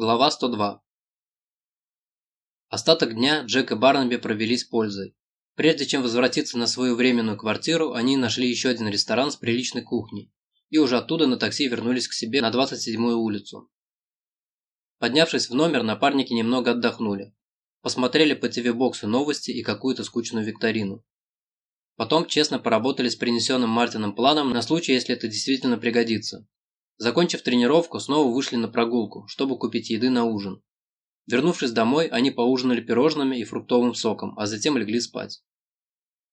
Глава 102 Остаток дня Джек и Барнаби провели с пользой. Прежде чем возвратиться на свою временную квартиру, они нашли еще один ресторан с приличной кухней и уже оттуда на такси вернулись к себе на 27-ю улицу. Поднявшись в номер, напарники немного отдохнули. Посмотрели по ТВ-боксу новости и какую-то скучную викторину. Потом честно поработали с принесенным Мартином планом на случай, если это действительно пригодится. Закончив тренировку, снова вышли на прогулку, чтобы купить еды на ужин. Вернувшись домой, они поужинали пирожными и фруктовым соком, а затем легли спать.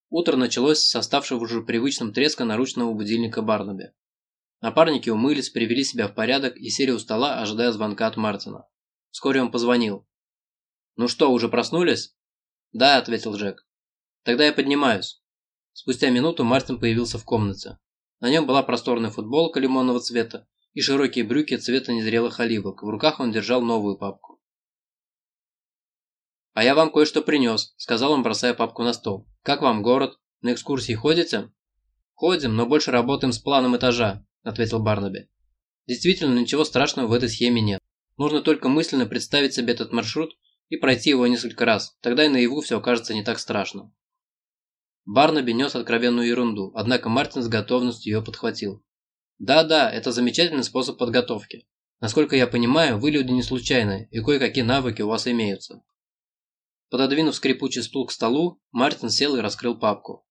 Утро началось с оставшего уже привычным треска наручного будильника Барнаби. Напарники умылись, привели себя в порядок и сели у стола, ожидая звонка от Мартина. Вскоре он позвонил. «Ну что, уже проснулись?» «Да», – ответил Джек. «Тогда я поднимаюсь». Спустя минуту Мартин появился в комнате. На нем была просторная футболка лимонного цвета, и широкие брюки цвета незрелых оливок. В руках он держал новую папку. «А я вам кое-что принес», – сказал он, бросая папку на стол. «Как вам город? На экскурсии ходите?» «Ходим, но больше работаем с планом этажа», – ответил Барнаби. «Действительно, ничего страшного в этой схеме нет. Нужно только мысленно представить себе этот маршрут и пройти его несколько раз, тогда и наяву все окажется не так страшно». Барнаби нес откровенную ерунду, однако Мартин с готовностью ее подхватил. Да-да, это замечательный способ подготовки. Насколько я понимаю, вы люди не случайные, и кое-какие навыки у вас имеются. Пододвинув скрипучий стул к столу, Мартин сел и раскрыл папку.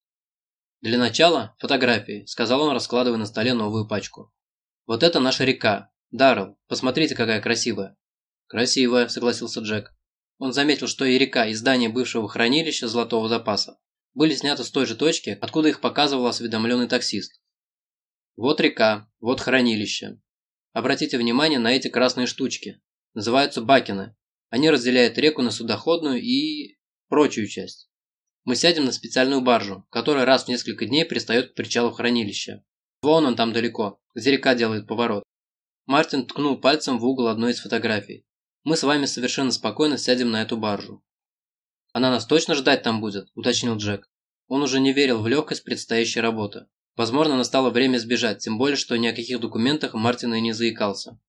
«Для начала – фотографии», – сказал он, раскладывая на столе новую пачку. «Вот это наша река. Даррелл, посмотрите, какая красивая». «Красивая», – согласился Джек. Он заметил, что и река, и здание бывшего хранилища золотого запаса были сняты с той же точки, откуда их показывал осведомленный таксист. Вот река, вот хранилище. Обратите внимание на эти красные штучки. Называются бакины. Они разделяют реку на судоходную и... прочую часть. Мы сядем на специальную баржу, которая раз в несколько дней пристает к причалу хранилища. Вон он там далеко, где река делает поворот. Мартин ткнул пальцем в угол одной из фотографий. Мы с вами совершенно спокойно сядем на эту баржу. Она нас точно ждать там будет, уточнил Джек. Он уже не верил в легкость предстоящей работы. Возможно, настало время сбежать, тем более, что ни о каких документах Мартин и не заикался.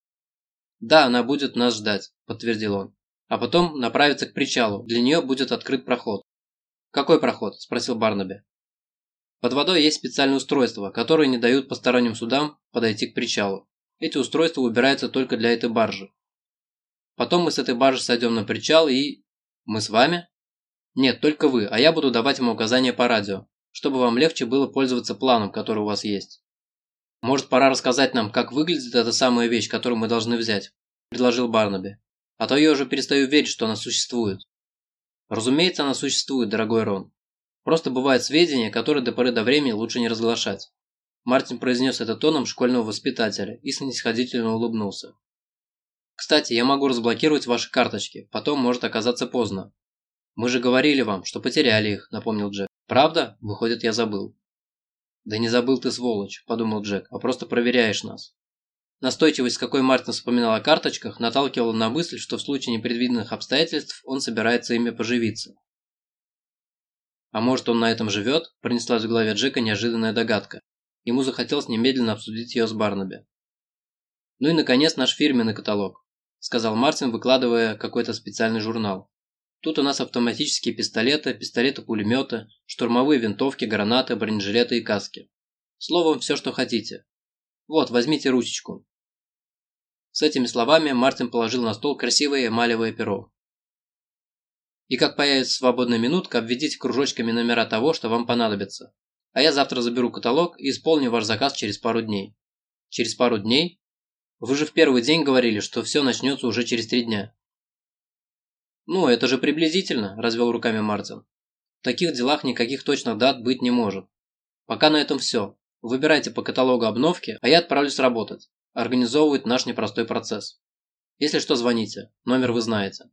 «Да, она будет нас ждать», – подтвердил он. «А потом направится к причалу. Для нее будет открыт проход». «Какой проход?» – спросил Барнаби. Под водой есть специальные устройства, которые не дают посторонним судам подойти к причалу. Эти устройства убираются только для этой баржи. Потом мы с этой баржи сойдем на причал и... Мы с вами? Нет, только вы, а я буду давать вам указания по радио чтобы вам легче было пользоваться планом, который у вас есть. Может, пора рассказать нам, как выглядит эта самая вещь, которую мы должны взять?» – предложил Барнаби. «А то я уже перестаю верить, что она существует». «Разумеется, она существует, дорогой Рон. Просто бывают сведения, которые до поры до времени лучше не разглашать». Мартин произнес это тоном школьного воспитателя и снисходительно улыбнулся. «Кстати, я могу разблокировать ваши карточки, потом может оказаться поздно». «Мы же говорили вам, что потеряли их», – напомнил Джек. Правда? Выходит, я забыл. Да не забыл ты, сволочь, подумал Джек, а просто проверяешь нас. Настойчивость, с какой Мартин вспоминал о карточках, наталкивала на мысль, что в случае непредвиденных обстоятельств он собирается ими поживиться. А может он на этом живет? Пронеслась в голове Джека неожиданная догадка. Ему захотелось немедленно обсудить ее с Барнаби. Ну и наконец наш фирменный каталог, сказал Мартин, выкладывая какой-то специальный журнал. Тут у нас автоматические пистолеты, пистолеты-пулеметы, штурмовые винтовки, гранаты, бронежилеты и каски. Словом, все, что хотите. Вот, возьмите ручечку. С этими словами Мартин положил на стол красивое эмалевое перо. И как появится свободная минутка, обведите кружочками номера того, что вам понадобится. А я завтра заберу каталог и исполню ваш заказ через пару дней. Через пару дней? Вы же в первый день говорили, что все начнется уже через три дня. «Ну, это же приблизительно», – развел руками Мартин. «В таких делах никаких точных дат быть не может. Пока на этом все. Выбирайте по каталогу обновки, а я отправлюсь работать. Организовывать наш непростой процесс. Если что, звоните. Номер вы знаете».